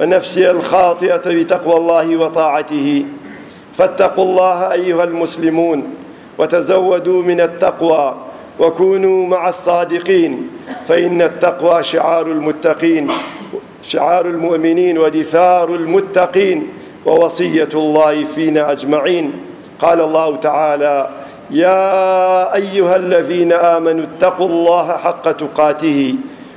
ونفسي الخاطئة بتقوى الله وطاعته فاتقوا الله أيها المسلمون وتزودوا من التقوى وكونوا مع الصادقين فإن التقوى شعار المتقين شعار المؤمنين ودثار المتقين ووصية الله فينا أجمعين قال الله تعالى يا أيها الذين آمنوا اتقوا الله حق تقاته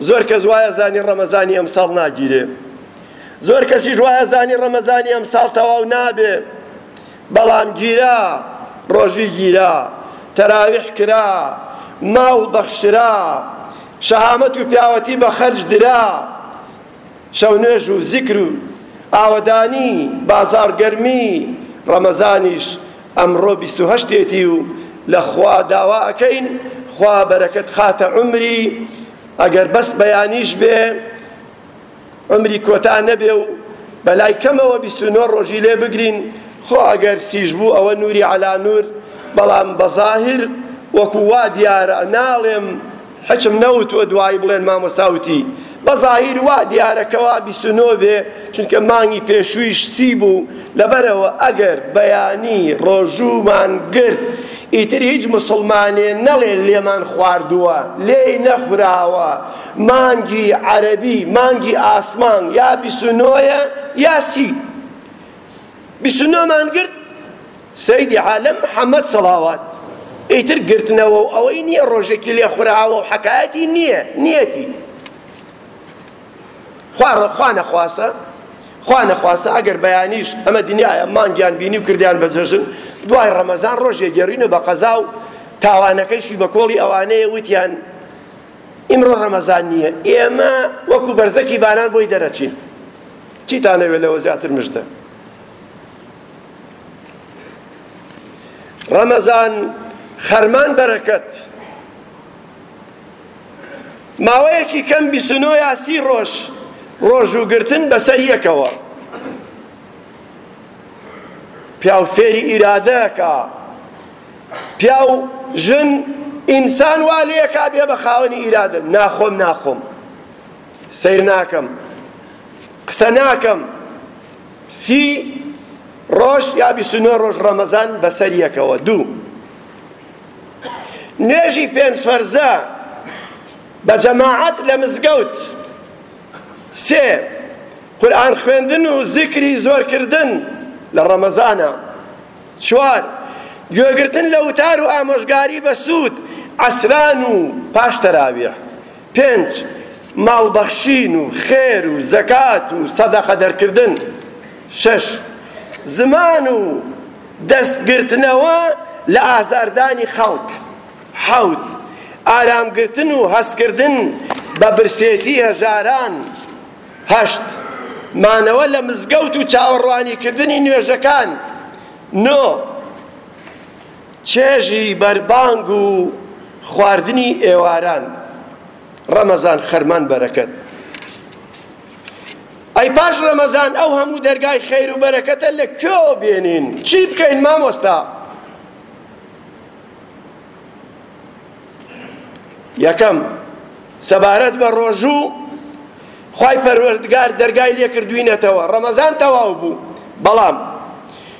زۆر کەس وایەزانی ڕەمەزانی ئەمساڵ ناگیرێ زۆر کەسیش وایەزانی ڕەمەزانی ئەمساڵ تەواو نابێ بەڵام گیرا ڕۆژی گیرا تەراویح کرا ماڵ بەخشرا شەهامەت و پیاوەتی بە خەرج درا شەونوێژ و زیکر و ئاوەدانی بازاڕ گەرمی ڕەمەزانیش ئەمڕۆ بیست و هەشت ێتی و لە خوا داوا ئەکەین خوا بەرەکەت خاتە عومری ئەگەر بەس بەیانیش بێ عمری کۆتا نەبێ و بەلای کەمەوە بیست و نۆ ڕۆژی لێ بگرین خۆ ئەگەر سیش بوو ئەوە نووری عەلا نوور بەڵام بەظاهر وەکو وا دیارە ناڵێم هچم نەوتوە دوایی بڵێن مامۆستا وتی بە زاهیر وا دیارە کەوا بیست و نۆ بێ چونکە مانگی پێشوویش سی بوو لەبەرەوە ئەگەر بەیانی ڕۆژوومان گرت ئیتر هیچ مسلمانێ نەڵێ لێمان خواردووە لێی نەخوراوە مانگی عەرەبی مانگی ئاسمان یا بیست و نۆیە یا سی بیست و نۆ مان گرت سەیدی عالم محمد سەڵاوات ئیتر گرتنەوە و ئەوەی نییە ڕۆژێکی لێ خوراوە و حەکایەتی نییە نیەتی خوا نەخواسە خوا نەخواسە ئەگەر بەیانیش ئەمە دنیاە مانگیان بینی و کردیان بە جەژن دوای ڕەمەزان ڕۆژێ گەڕینە بە قەزا و تاوانەکەیشی بە کۆڵی ئەوانەیە وتیان ئیمڕۆ ڕەمەزان نییە ئێمە وەکو بەرزەکی بانان بۆی دەرەچین چیتان ئەوێ لەوە زیاتر مژدە. ڕەمەزان خەرمان بەرەکەت ماوەیەکی کەم بیست و نۆ یا سی ڕۆژ ڕۆژووگرتن بەسەر یەکەوە پیاو فێری ئیرادەکە پیاو ژن ئینسان وا لێکا بێ بە خاوەنی ئیرادە ناخۆم ناخۆم سەیر ناکەم قسە ناکەم سی ڕۆژ یا بیست و نۆ ڕۆژ ڕەمەزان بەسەر یەکەوە دوو نوێژی پێنج فەرزە بە جەماعەت لە مزگەوت سێ قورئان خوێندن و زیکری زۆرکردن لە ڕەمەزانە چوار گوێگرتن لە وتار و ئامۆژگاری بە سوود عەسران و پاش تەراویح پێنج، ماڵبەخشین و خێر و زەکات و سەدەقە دەرکردن. شەش، زمان و دەستگرتنەوە لە ئازاردانی خەڵک. حەوت، ئارامگرتن و هەستکردن بە برسێتی هەژاران. هەشت، مانەوە لە مزگەوت و چاوەڕوانیکردنی نوێژەکان. نۆ. چێژی بەربانگ و خواردنی ئێواران ڕەمەزان خەرمان بەرەکەت ئەی پاش ڕەمەزان ئەو هەموو دەرگای خەیر و بەرەکەتە لە کوێوە بێنین چی بکەین مامۆستا یەکەم سەبارەت بە ڕۆژوو خی پەروەردگار دەرگای لێکردوینەتەوە ڕەمەزان تەواو بوو بەڵام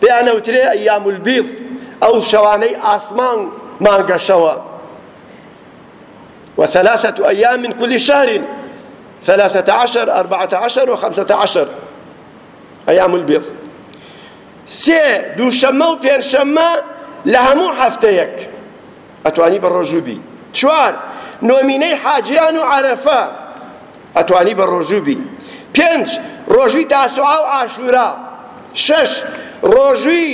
پێیان ئەوترێ ایام البیض، ئەو شەوانەی ئاسمان مانگە شەوە، و ثلاثة ایام من کل شهر، ثلاثة عشر، اربعة عشر و خمسة عشر، ایام البیض. سێ دووشەممە و پێنجشەممە لە هەموو هەفتەیەک ئەتوانی بە ڕۆژوو بی. چوار نۆمینەی حاجیان و عەرەفە. ئەتوانی بە ڕۆژوو بی. پێنج، ڕۆژووی تاسوعا و عاشورا. شەش، ڕۆژووی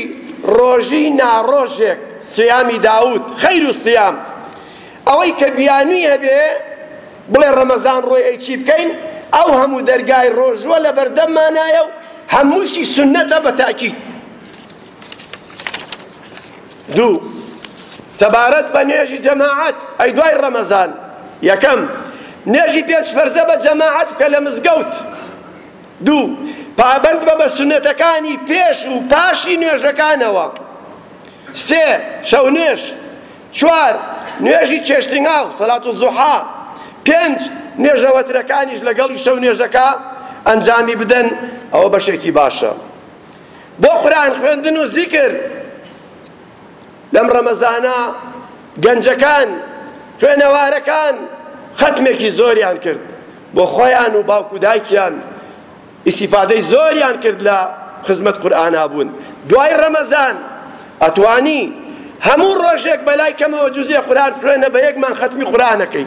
ڕۆژی ناڕۆژێک، صیامی داود، خیر الصیام. ئەوەی کە بیانووی هەبێ بڵێ ڕەمەزان ڕۆی ئەی چی بکەین، ئەو هەموو دەرگای ڕۆژووە لەبەردەممانایە و هەمووشی سوننەتە بە تاکید. دوو سەبارەت بە نوێژی جەماعەت ئەی دوای ڕەمەزان یەکەم نوێژی پێنج فەرزە بە جەماعەت بکە لە مزگەوت دوو پابەند بە بە سونەتەکانی پێش و پاشی نوێژەکانەوە سێ شەو نوێژ چوار نوێژی چێشتنگا و سەلات و زوحا پێنج نوێژە وەترەکانیش لەگەڵی شەو نوێژەکە ئەنجامی بدەن ئەوە بەشێکی باشە بۆ قورئان خوێندن و زیکر لەم ڕەمەزانە گەنجەکان خوێنەوارەکان خەتمێکی زۆریان کرد بۆ خۆیان و باوک و دایکیان ئیسیفادەی زۆریان کرد لە خزمەت قورئانا بوون دوای ڕەمەزان ئەتوانی هەموو ڕۆژێک بەلای کەمەوە جوزیە قورئان خوێنە بە یەکمان خەتمی قورئانەکەی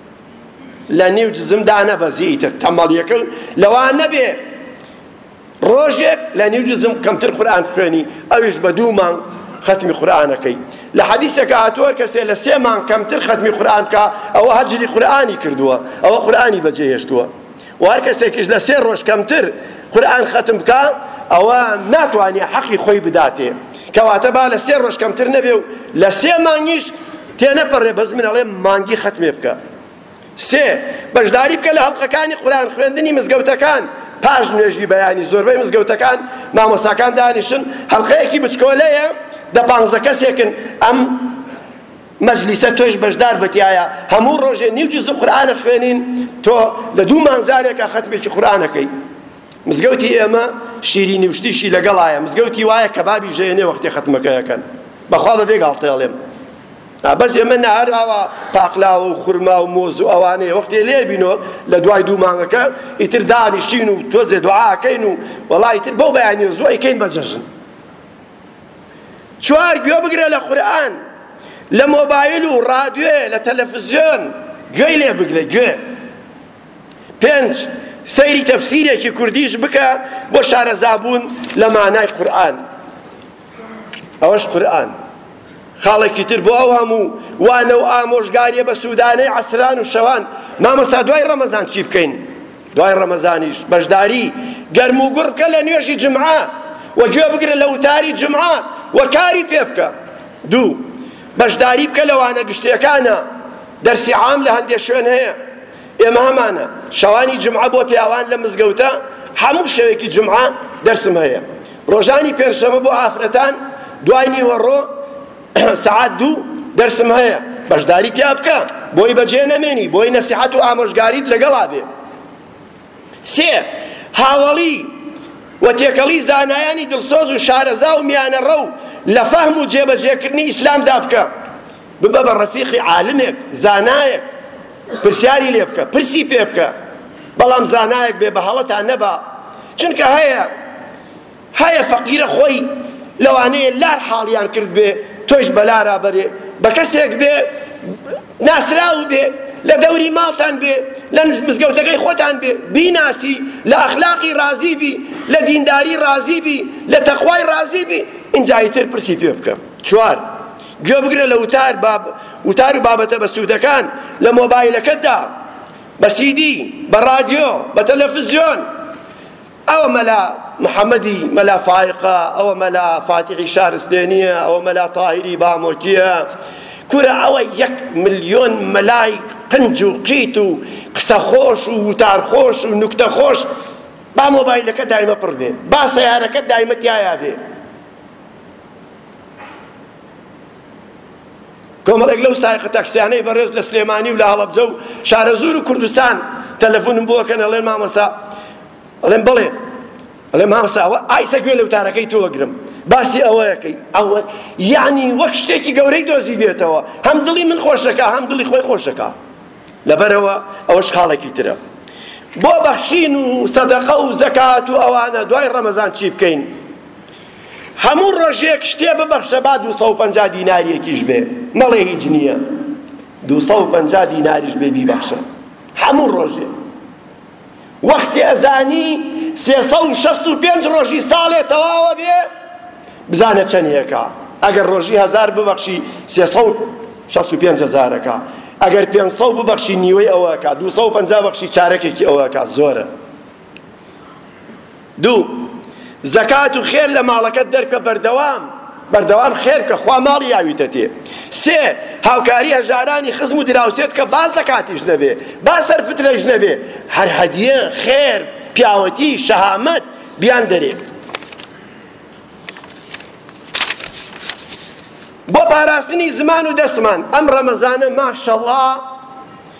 لە نیو جزم دانەبەزی ئیتر تەمەڵیەکە و لەوا نەبێ ڕۆژێک لە نیو جزم کەمتر قورآن خوێنی ئەویش بە دوو مانگ ختمی قورآنەکەی لە حەدیثەکە هاتووە کەسێ لە سێ مانگ کەمتر ختمی قورآن بکا ئەوە هەجری قورآنی کردووە ئەوە قورآنی بەجێهێشتووە و هەر کەسێکیش لە سێ ڕۆژ کەمتر قورئان خەتم بکا ئەوە ناتوانێ حەقی خۆی بداتێ کەواتە با لە سێ ڕۆژ کەمتر نەبێ و لە سێ مانگیش تێنەپەڕێ بەس من ئەڵێم مانگی خەتمێ بکە سێ بەشداری بکە لە هەڵقەکانی قورئان خوێندنی مزگەوتەکان پاش نوێژی بەیانی زۆربەی مزگەوتەکان مامۆستاکان دانیشن هەڵقەیەکی بچکۆلەیە دە پانزە کەسێکن ئەم مەجلیسە تۆش بەشدار بە تیایا هەموو ڕۆژێ نیو جوزو قورئان ئەخوێنین تۆ لە دوو مانگ جارێکە خەتمێکی قورئان ئەکەی مزگەوتی ئێمە شیرینی و شتیشی لەگەڵایە مزگەوتی وایە کەبابی ژەیەنێ وەختی خەتمەکە ئەکەن بەخوا بەبێ گاڵتەڵێم بەس ئێمە نەهار ئاوا پاقلاوە و خورما و مۆز و ئەوانەیە وەختێ لێ بینۆ لە دوای دوو مانگەکە ئیتر دانیشتین و تۆزێ دوعاکەین و وەڵا ئیتر بەو بەیانیە زۆ ئەیکەین بە جەژن چوار گوێ بگرە لە قورئان لە مۆبایل و ڕادوێ لە تەلەفزیۆن گوێی لێ بگرە گوێ پێنج سەیری تەفسیرێکی کوردیش بکە بۆ شارەزابوون لە مانای قورئان ئەوەش قورئان خاڵێکی تر بۆ ئەو هەموو وانە و ئامۆژگاریە بە سوودانەی عەسران و شەوان مامۆستا دوای ڕەمەزان چی بکەین دوای ڕەمەزانیش بەشداری گەرم و گوڕ بکە لە نوێژی جومعە و گوێ بگرە لە وتاری جومعە و کاری پێ بکە دوو بەشداری بکە لە وانە گشتیەکانە دەرسی عام لە هەندێک شوێن هەیە ئێمە هەمانە شەوانی جمعە بۆ پیاوان لە مزگەوتە هەموو شەوێکی جمعە دەرسم هەیە ڕۆژانی پێنجشەمە بۆ ئافرەتان دوای نیوەڕۆ سەعات دوو دەرسم هەیە بەشداری تیا بکە بۆی بەجێ نەمێنی بۆی نەسیحەت و ئامۆژگاریت لەگەڵا بێ سێ هاوڵی و تێکەڵی زانایانی دڵسۆز و شارەزا و میانەڕە و لە فەهم و جێبەجێکردنی ئیسلامدا بکە ببە بە ڕەفیقی عالمێک زانایەک پرسیاری لێ بکە پرسی پێ بکە بەڵام زانایەک بێ بە هەڵەتان نەبا چونکە هەیە هەیە فەقیرە خۆی لەوانەیە لار حاڵیان کردبێ تۆیش بەلارا بەرێ بەکەسێک بێ ناسراو بێ لە دەوری ماڵتان بێ لە مزگەوتەکەی خۆتان بێ بیناسی لە ئەخلاقی ڕازی بی لە دینداری ڕازی بی لە تەخوای ڕازی بی ئینجایی تر پرسی پێ بکە چوار گوێ بگرە لە وتار باب وتار و بابەتە بەسوودەکان لە مۆبایلەکەتدا بە سیدی بە ڕادیۆ بە تەلەفزیۆن ئەوە مەلا محەمەدی مەلا فایقە ئەوە مەلا فاتیحی شارستێنیە ئەوە مەلا تاهیری بامۆکیە کورە ئەوە یەک ملیۆن مەلای قنج و قیت و قسە خۆش و وتار خۆش و نوکتە خۆش با مۆبایلەکە دایمە پڕ بێ با سەیارەکە دایمە تایە بێ کۆمەڵێک لەو سایەقە تاکسیانەی بەڕێز لە سلێمانی و لە هەڵەبجە و شارەزوور و کوردستان تەلەفۆنم بۆ کەن ئەڵێن مامۆستا ئەڵێن بڵێ ئەڵێ مامۆستا ئەوە ئایسە گوێ لە وتارەکەی تۆ وەگرم باسی ئەوەیەکەی ئەوە یعنی وەک شتێکی گەورەی دۆزی بێتەوە هەم دڵی من خۆش دەکا هەم دڵی خۆی خۆش دەکا لەبەرەوە ئەوەش خاڵێکی ترە بۆ بەخشین و سەدەقە و زەکات و ئەوانە دوای ڕەمەزان چی بکەین هەموو ڕۆژێک شتێ ببەخشە با دوو سەد و پەنجا دیناریەکیش بێ مەڵێ هیچ نییە دوو سەد و پەنجا دیناریش بێ بیبەخشە هەموو ڕۆژێ وەختی ئەزانی سێ سەد و شەست و پێنج ڕۆژی ساڵێ تەواوە بێ بزانە چەندێکە ئەگەر ڕۆژی هەزار ببەخشی سێ سەد و شەست و پێنج هەزارەکە ئەگەر پێنج سەد ببەخشی نیوەی ئەوەکە دوو سەد و پەنجا بەخشی چارەکێکی ئەوەکە زۆرە دوو، زەکات و خێر لە ماڵەکەت دەرکە بەردەوام بەردەوام خێر بکە خوا ماڵی یاویتە تێ. سێ، هاوکاری هەژارانی خزم و دراوسێت کە با زەکاتیش نەبێ با سەرفترەیش نەبێ هەر هەدیە، خێر، پیاوەتی، شەهامەت، بیان دەرێ. بۆ پاراستنی زمان و دەستمان ئەم ڕەمەزانە ماشەڵا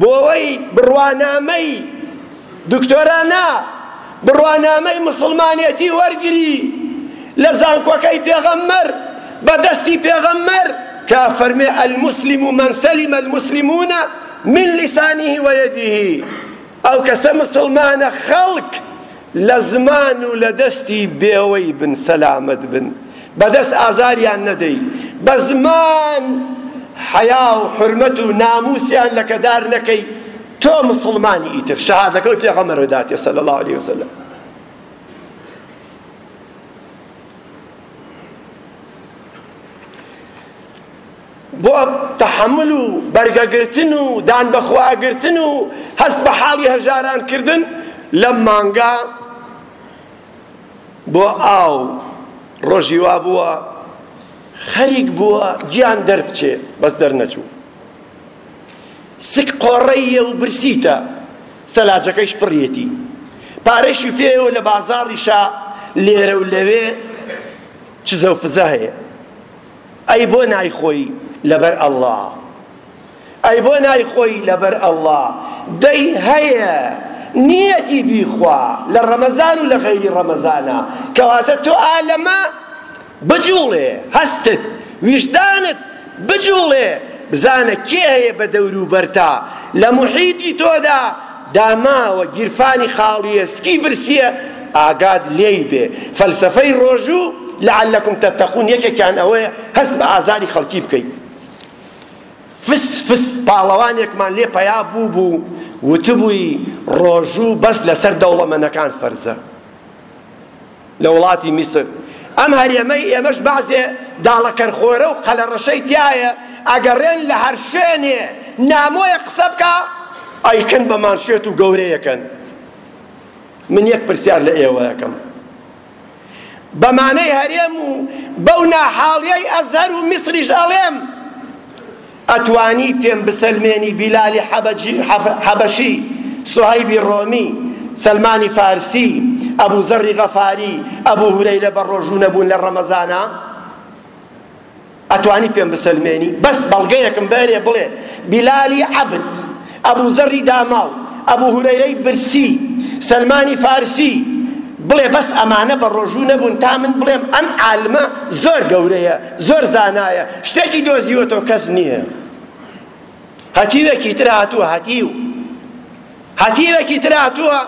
بۆوەی بڕوانامەی دکتۆرا نا، بڕوانامەی موسڵمانێتی وەرگری لە زانکۆکەی پێغەمبەر بە دەستی پێغەمبەر کە فەرمێ المسلم من سلم المسلمون من لسانه و یده ئەو کەسە مسڵمانە خەڵک لە زمان و لە دەستی بێوەی بن سەلامەت بن بە دەست ئازاریان نەدەی بە زمان حەیا و حرمەت و ناموسیان لەکەدار نەکەی تۆ مسلمانی ئیتر شەهادەکە و پێغەمبەر داتێ صلی الله علیه وسلم بۆ تەحەمل و بەرگەگرتن و دان بەخواگرتن و هەست بە حاڵی هەژاران کردن لەم مانگە بۆ ئاو ڕۆژی وا بووە خەریک بووە گیان دەربچێ بەس دەرنەچوو سک قۆڕەیە و برسیتە سەلاجەکەیش پڕیەتی پارەشی پێوە لە بازاڕیشا لێرە و لەوێ چزە و فزە هەیە ئەی بۆ نایخۆی لەبەر اللە ئەی بۆ نایخۆی لەبەر اللە دەی هەیە نیەتی بیخوا لە ڕەمەزان و لە غەیری ڕەمەزانە کەواتە تۆ ئا لەمە بجوڵێ هەستت ویژدانت بجوڵێ بزانە کێ هەیە بە دەوروبەرتا لە محیتی تۆدا داماوە گیرفانی خاڵیە سکی برسیە ئاگات لێی بێ فەلسەفەی ڕۆژوو لعلکم تتقون یەکێکیان ئەوەیە هەست بە ئازاری خەڵکی بکەیت فس فس پاڵەوانێکمان لێ پەیا بوو بوو وتبووی ڕۆژوو بەس لەسەر دەوڵەمەنەکان فەرزە لە وڵاتی میسر ئەم هەرێمەی ئێمەش بەعزێ داڵەکەرخۆرە و قەلەڕەشەی تیایە ئەگەڕێن لە هەر شوێنێ نامۆیە قسە بکا ئەیکەن بە مانشێت و گەورەیەکەن من یەک پرسیار لە ئێوەیەکەم بەمانەی هەرێم و بەو ناحاڵیەی ئەزهەر و میسریش ئەڵێم ئەتوانی پێم بسەلمێنی بیلالی حەبەشی سوهەیبی ڕۆمی سەلمانی فارسی ئەبو زەڕی غەفاری ئەبو هورەیرە بە ڕۆژوو نەبوون لە ڕەمەزانا ئەتوانی پێم بسەلمێنی بەس بەڵگەیەکم بەرێ بڵێ بیلالی عەبد ئەبو زەڕی داماو، ئەبو هورەیرەی برسی، سەلمانی فارسی، بڵێ بەس ئەمانە بەڕۆژوو نەبوون تا من بڵێم ئەم عالمە زۆر گەورەیە، زۆر زانایە، شتێکی دۆزیوەتەوە کەس نییە. هەتیوێکی تر هاتووە، هەتیو، هەتیوێکی تر هاتووە،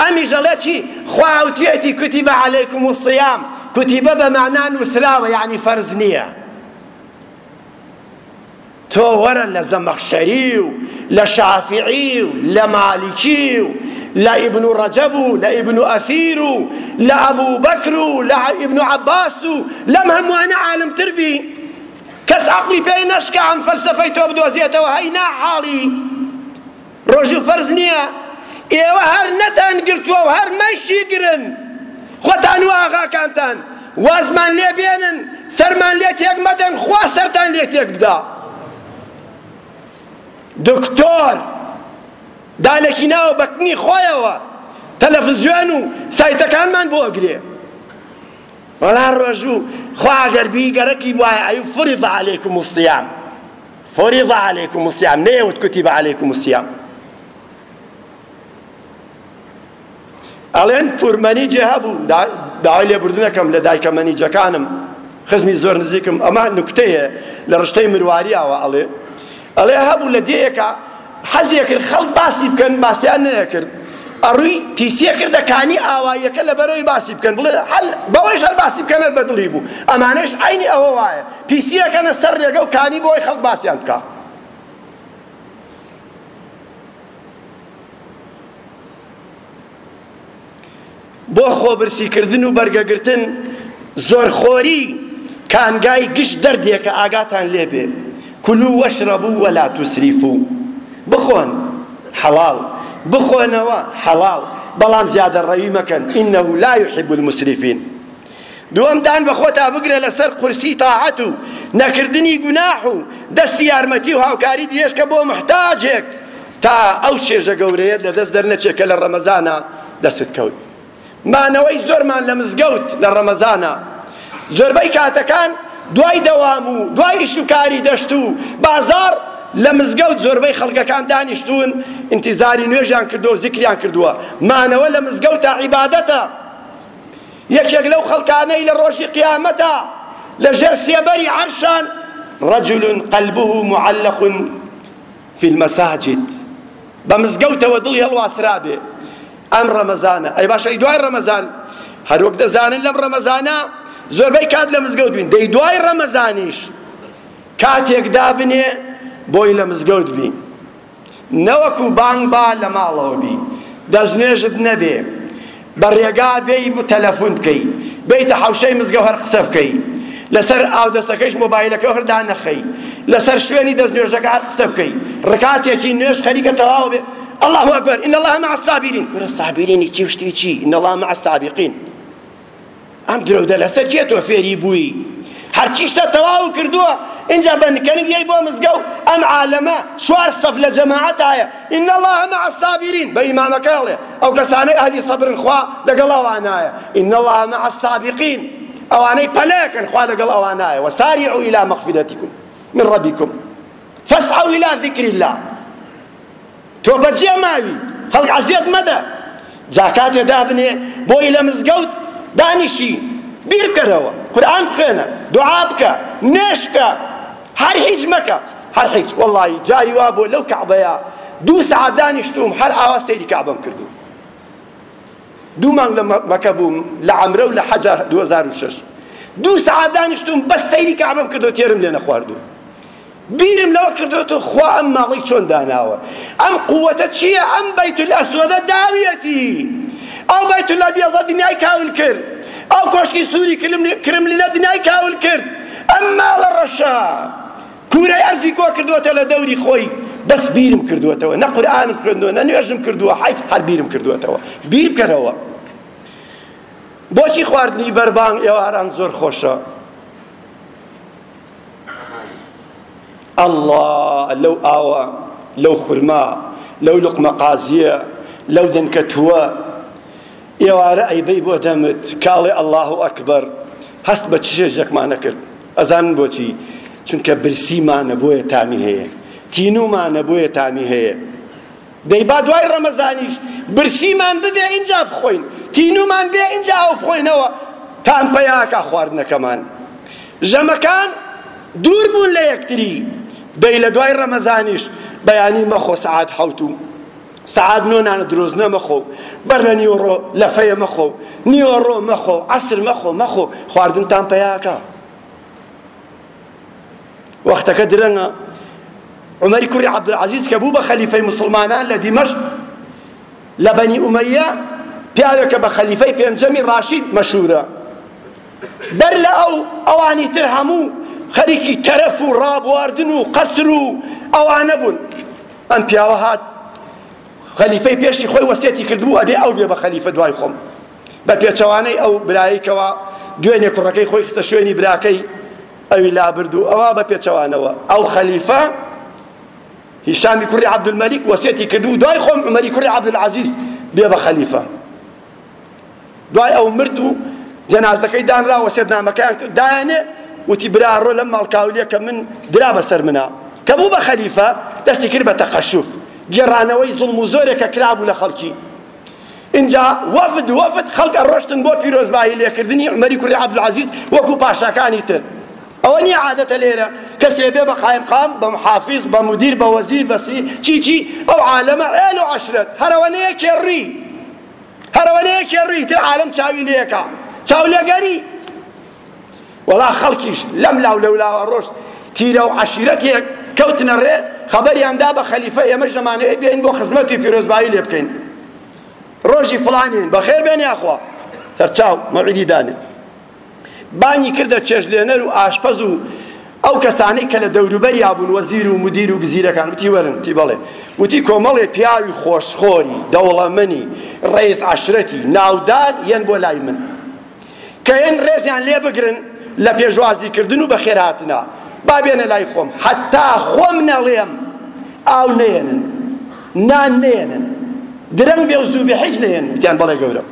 ئەمیش دەڵێ چی؟ خوا وتوێتی کوتیبە عەلەیکم الصیام، کوتیبە بە مانا نووسراوە یەعنی فەرز نییە. تۆ وەرە لە زەمەخشەری و لە شافعی و لە مالکی و لە ئیبن و ڕەجەب و لە ئیبن و ئەثیر و لە ئەبوو بەکر و لە ئیبن و عەباس و لەم هەمووانە عالمتر بی کەس عەقڵی پێ نەشکا ئەم فەلسەفەی تۆ بدۆزێتەوە هەی ناحاڵی ڕۆژوو فەرز نیە ئێوە هەر نەتان گرتووە و هەر مەیشی گرن خۆتان و ئاغاکانتان وازمان لێ بێنن سەرمان لێ تێک مەدەن خوا سەرتان لێ تێک بدا دکتۆر دالێکی ناوە بەکنی خۆیەوە تەلەفزیۆن و سایتەکانمان بۆ ئەگرێ وەڵا ڕۆژوو خوا گەر بی گەرەکی بوایە ئەی فریض علیکم الصیام فُرِضَ علیکم الصیام نەیەوت کُتِبَ علیکم الصیام ئەڵێن پور مەنیجێ هەبوو داوای لێبوردنەکەم لە دایکە مەنیجەکانم خزمی زۆر نزیکم ئەمە نکتەیە لە ڕشتەی مرواریاوە ئەڵێ ئەڵێ هەبوو لە دێیەکە حەزیەکرد خەڵک باسی بکەن باسیان نەیەکرد ئەڕوی پیسیەکردە کانی ئاواییەکە لەبەرەوەی باسی بکەن بڵێ هەل بەوەیش هەر باسی بکەن هەر بەدڵی بوو ئەمانەش عینی ئەوە وایە پیسیەکەنە سەر ڕێگە و کانی بۆی خەڵک باسیان بکە بۆ خۆبرسیکردن و بەرگەگرتن زۆرخۆری کانگای گشت دەردێکە ئاگاتان لێبێ کلو وەشرەبو وەلا توسریفو بخۆن حەڵاڵ بخۆنەوە حەڵاڵ بەڵام زیادەڕەوی مەکەن ئینەهو لا یحب المسرفین دووەم دان بەخۆتا بگرە لەسەر قورسی تاعەت و نەکردنی گوناح و دەستی یارمەتی و هاوکاری درێژکە بۆ موحتاجێک تا ئەو چێژە گەورەیەت لەدەست دەرنەچێت کە لە ڕەمەزانا دەستت کەوت مانەوەی زۆرمان لە مزگەوت لە ڕەمەزانا زۆربەی کاتەکان دوای دەوام و دوای ئیش و کاری دەشت و بازار لە مزگەوت زۆربەی خەڵکەکان دانیشتوون ئینتیزاری نوێژیان کردو و زیکریان کردووە مانەوە لە مزگەوتە عیبادەتە یەکێک لەو خەڵکانەی لە ڕۆژی قیامەتا لە ژێر سێبەری عەرشان رجل قلبه معلق في المساجد بە مزگەوتەوە دڵی هەڵواسرابێ ئەم ڕەمەزانە ئەی باشە ئەی دوای ڕەمەزان هەروەک دەزانن لەم ڕەمەزانە زۆربەی کات لە مزگەوت بین دەی دوای ڕەمەزانیش کاتێک دابنێ بۆی لە مزگەوت بین نەوەکو بانگ با لە ماڵەوە بی دەست نوێژت نەبێ بە ڕێگا بێی تەلەفون بکەی بێیتە حەوشەی مزگەو هەر قسە بکەی لەسەر ئاودەستەکەش مۆبایلەکە هەر دانەخەی لەسەر شوێنی دەست نوێژەکە هەر قسە بکەی ڕکاتێکی نوێژ خەریکە تەواو بێ الله اکبر ان الله مع الصابرین گورە صابرینی چی و شتی چی ان الله مع السابقین ئەم درەودە لەسەر چیە تۆ فێری بووی هەرچیشتە تەواو کردووە ئینجا بە نکەنک یەی بۆ مزگە و ئەم عالەمە چوار سەف لە جەماعەت هەیە ئین الله مع الصابرین بە ئیمامەکە هەڵێ ئەو کەسانەی ئەهلی سەبرن خوا لەگەڵ ئەوانایە ئین الله مع السابقین ئەوانەی پەلەکەن خوا لەگەڵ ئەوانایە وسارعوا الى مغفرتکم من ربکم فاسعوا الى ذکر الله تۆ بەجێ ماوی خەڵک عەزیەت مەدە جا کاتێ دابنێ بۆی لە مزگەوت دانیشی بیر بکەرەوە قورئان بخوێنە دوعا بکە نوێژ بکە هەر هیچ مەکە هەر هیچ وەڵڵاهی جاری وا بۆ لەو کەعبەیە دوو سەعات دانیشتوم هەر ئاوا سەیری کەعبەم کردو دوو مانگ لە مەکە بووم لە عەمرە و لە حەجە 2006 دوو سەعات دانیشتوم بەس سەیری کەعبەم کردو تێرم لێ نەخواردو بیرم لەوە کردۆتۆ خوا ئەم ماڵەی چۆن داناوە ئەم قوەتە چییە ئەم بەیت الاسوەدە داویەتی ئەو بەیت الله بیازە دنیای کاول کرد ئەو کۆشکی سووری کرملینە دنیای کاول کرد ئەم ماڵە ڕەشە کورەی ئەرزی کۆ کردووەتە لە دەوری خۆی بەس بیرم کردووەتەوە نە قورآنم خوێندووە نە نوێژم کردووە حەیت هەر بیرم کردووەتەوە بیر بکەرەوە بۆچی خواردنی بەربانگ ئێواران زۆر خۆشە ئەڵڵا لەو ئاوە لەو خورما لەو لوقمە قازییە لەو دەنکە تووە ئێوارە ئەیبەی بۆ دەمت کە ئەڵێ ئەڵڵاه ئەکبەر هەست بە چشێژێکمان نەکرد ئەزانن بۆچی چونکە برسیمانە بۆیە تامی هەیە تینومانە بۆیە تامی هەیە دەی با دوای ڕەمەزانیش برسیمان ببێ ئینجا بخۆین تینومان بێ ئینجا ئەو بخۆینەوە تام پیاکە خواردنەکەمان ژەمەکان دوور بوون لە یەکتری دەی لە دوای ڕەمەزانیش بەیانی مەخۆ سەعات حەوت و سەعات نۆ نانە درۆزنە مەخۆ بەر لە نیوەڕۆ لەفەیە مەخۆ نیوەڕۆ مەخۆ عەسر مەخۆ مەخۆ خواردنتان پیاکە وەختەکە درەنگە عومەری کوڕی عەبدولعەزیز کە بوو بە خەلیفەی موسڵمانان لە دیمەشق لە بەنی ئومەیە پیاوێکە بە خەلیفەی پێنجەمی ڕاشید مەشهورە بەر لە ئەو ئەوانی تر هەموو خەریکی تەرەف و ڕابواردن و قەسر و ئەوانە بوون ئەم پیاوە هات خەلیفەی پێشی خۆی وەسێتی کردبوو ئەبێ ئەو بێ بە خەلیفە دوای خۆم بە پێچەوانەی ئەو برایی کەوا دوێنێ کوڕەکەی خۆی خستە شوێنی براکەی ئەوی لابرد و ئەوە بە پێچەوانەوە ئەو خەلیفە هیشامی کوڕی عەبدولمەلیک وەسێتی کرد و دوای خۆم عومەری کوڕی عەبدولعەزیز بێ بە خەلیفە دوای ئەو مرد و جەنازەکەی دانرا وەسێتنامەکەیان کرد دایانێ وتی برا ڕۆ لەم ماڵکاولیە کە من درا بەسەر منە کە بوو بە خەلیفە دەستی کرد بە تەقەشوف گێڕانەوەی زوڵم و زۆرێکە کرابوو لە خەڵکی ئینجا وەفد وەفد خەڵک ئەڕۆشتن بۆ پیرۆزبایی لێکردنی عومەری کوڕی عەبدولعەزیز وەکوو پاشاکانی تر ئەوە نییە عادەتە لێرە کەسێ بێ بە قایمقام بە محافیز بە مدیر بە وەزیر بە سی چی چی ئەو عالەمە عێل و عەشرەت هەرەوە نەیە کێڕی هەرەوەنەیە کێڕی تر عالم چاوی لێکا چاولێگەری وەڵا خەڵکیش لەم لاو لەو لاوە ڕۆشت تیرە و عەشیرەتێک کەوتنە ڕێ خەبەریان دا بە خەلیفە ئێمەش لەمانەیە بێین بۆ خزمەت و پیرۆزبایی لێ بکەین ڕۆژی فڵانین بەخێر بێن یاخوا سەرچاو مەوعیدی دانێ بانگی کردە چێشلێنەر و ئاشپەز و ئەو کەسانەی کە لە دەوروبەریا بوون وەزیر و مدیر و گزیرەکان وتی وەرن تی بەڵێ وتی کۆمەڵێ پیاوی خۆشخۆری دەوڵەمەنی ڕئیس عەشرەتی ناودار یەن بۆ لای من کە هێن ڕێزیان لێ بگرن لە پێشوازی کردن و بەخێرهاتنە با بێنە لای خۆم حەتا خۆم نەڵێم ئاو نێنن نان نێنن درەنگ بێ و زوو بێ حیچ نێنن وتیان بەڵێ گەورە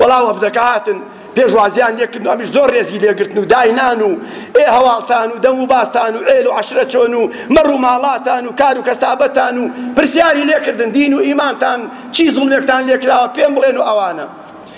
وەڵا وەفدەکە هاتن پێشوازیان لێکردن و ئەمیش زۆر ڕێزی لێگرتن و داینان و ئێ هەواڵتان و دەم و باستان و عێل و عەشرە چۆن و مەڕ و ماڵاتان و کار و کەسابەتان و پرسیاری لێکردن دین و ئیمانتان چی زوڵمێکتان لێکراوە پێم بڵێن و ئەوانە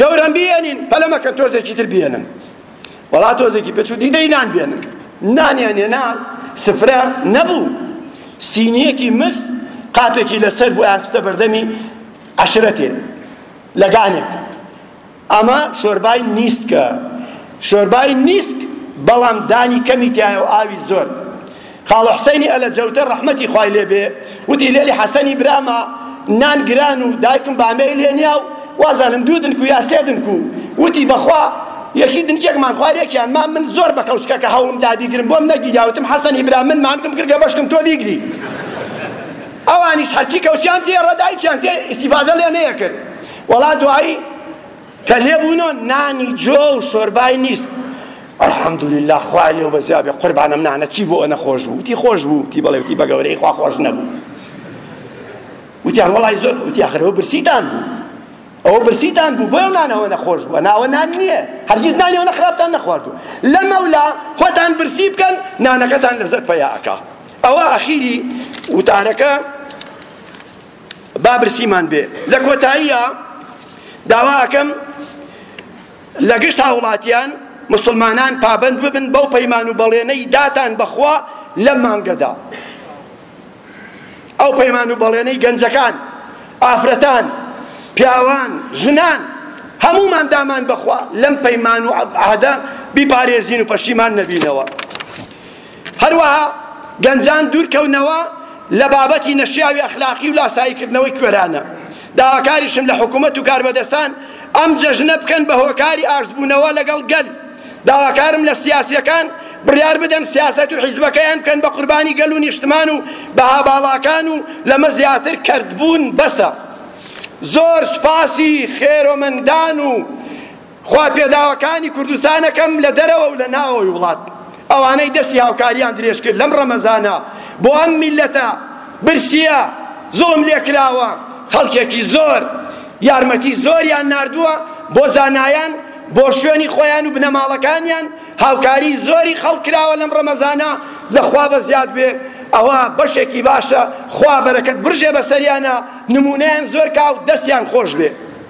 گەورەم بیێنین پەلە مەکەن تۆزێکی تر بیێنن وەڵا تۆزێکی پێچ و دیدەی نان بێنن نانیان هێنا سفرە نەبوو سینیەکی مس قاپێکی لەسەر بوو ئاخستە بەردەمی عەشرەتێ لەگانێک ئەمە شۆربای نیسکە شۆربای نیسک بەڵام دانی کەمی تایە و ئاوی زۆر خاڵە حوسەینی ئەلە جەوتە ڕەحمەتی خوای لێ بێ وتی لێلی حەسەنی برامە نان گران و دایکم بامێی لێ نیا و وازانم دوو دنک و یا سێ دنک و وتی بەخوا یەکی دنکێکمان خوارد یەکیان مام من زۆر بە کەوچکە کە هەوڵم دا بیگرم بۆم نەگی داوتم حەسەنی برا من مانگم گرگە بەشکم تۆ بیگری ئەوانیش هەرچی کەوچیان تێڕە دایکیان تێ ئیسیفادە لێ نەیەکرد وەڵا دوایی کە لێبوونەوە نانی جۆ و شۆربای نیسک الحمدللە خوای لێو بەزیا بێ قوربانم نانە چی بۆ نەخۆش بوو وتی خۆش بوو وتی بەڵێ وتی بەگەورەی خوا خۆش نەبوو وتیان وەڵای زۆر وتی ئەخرەوە برسیتان بوو ئەوە برسیتان بوو بۆیە نانەوە نەخۆش بووە ناوە نان نییە هەرگیز نانەوە نەخراپتان نەخواردوو لە مەولا خۆتان برسی بکەن نانەکەتان لەزەت پەیاکە ئەوە ئەخیری وتارەکە با برسیمان بێ لە کۆتاییا داوا ئەکەم لە گشت هاوڵاتیان مسلمانان پابند ببن بەو پەیمان و بەڵێنەی داتان بەخوا لەم مانگەدا ئەو پەیمان و بەڵێنەی گەنجەکان ئافرەتان پیاوان ژنان هەمومان دامان بەخوا لەم پەیمان و عەهدە بیپارێزین و پەشیمان نەبینەوە هەروەها گەنجان دوورکەونەوە لە بابەتی نەشیاوی ئەخلاقی و لاساییکردنەوەی کوێرانە. داواکاریشم لە حکومەت و کاربەدەستان ئەم جەژنە بکەن بە هۆکاری ئاشتبوونەوە لەگەڵ گەل. داواکارم لە سیاسییەکان بڕیار بدەن سیاسەت و حیزبەکەیان بکەن بە قوربانی گەل و نیشتمان و بەها باڵاکان و لەمە زیاتر کەرتبوون بەسە. زۆر سوپاسی خێرۆمەندان و خوا پێداوەکانی کوردستانەکەم لە دەرەوە و لە ناوەوەی وڵات ئەوانەی دەستی هاوکاریان درێژ کرد لەم ڕەمەزانە بۆ ئەم میلەتە برسیە زوڵم لێکراوە خەڵکێکی زۆر یارمەتی زۆریان ناردووە بۆ زانایان بۆ شوێنی خۆیان و بنەماڵەکانیان هاوکاری زۆری خەڵک کراوە لەم ڕەمەزانە لە خوا بە زیاد بێ ئەوە بەشێکی باشە خوا بەرەکەت برژێ بەسەریانە نمونەیان زۆر کا و دەستیان خۆش بێ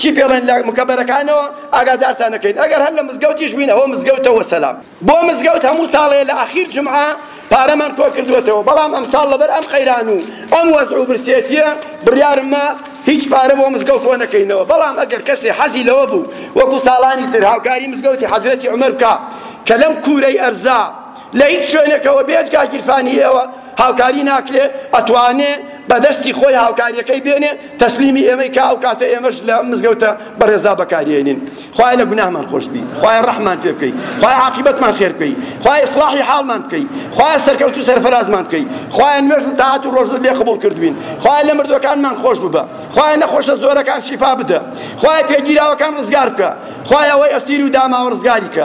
چی پێڵێن لە مکەبەرەکانەوە ئاگادارتان نەکەین ئەگەر هەر لە مزگەوتیش بووین ئەوە مزگەوتە وەسەلام بۆ مزگەوت هەموو ساڵێ لە ئاخیر جمعە پارەمان کۆ کردووەتەوە بەڵام ئەمساڵ لەبەر ئەم قەیران و ئەم وەزع و برسێتیە بڕیارمە هیچ پارە بۆ مزگەوت کۆ نەکەینەوە بەڵام ئەگەر کەسێ حەزی لەوە بوو وەکو ساڵانی تر هاوکاری مزگەوتی حەزرەتی عومەر بکا کە لەم کوورەی ئەرزا لە هیچ شوێنێکەوە بێجگە گیرفانی ئێوە هاوکاری ناکرێ ئەتوانێ بە دەستی خۆی هاوکاریەکەی بێنێ تەسلیمی ئێمەی کا ئەو کاتە ئێمەش لە مزگەوتە بەڕێزدا بەکاریێنین خوای لە گوناهمان خۆش بی خوای ڕەحمان پێ بکەی خوای عاقبەتمان خێر بکەی خوای ئیسلاحی حاڵمان بکەی خوای سەرکەوت و سەرفرازمان بکەی خوای نوێژ و تاعەت و ڕۆژو لێ قبول کردوین خوای لە مردوەکانمان خۆش ببە خوای نەخۆشە زۆرەکان شیفا بدە خوای پێگیراوەکان ڕزگار بکە خوای ئەوەی ئەسیر و داماوە ڕزگاری کە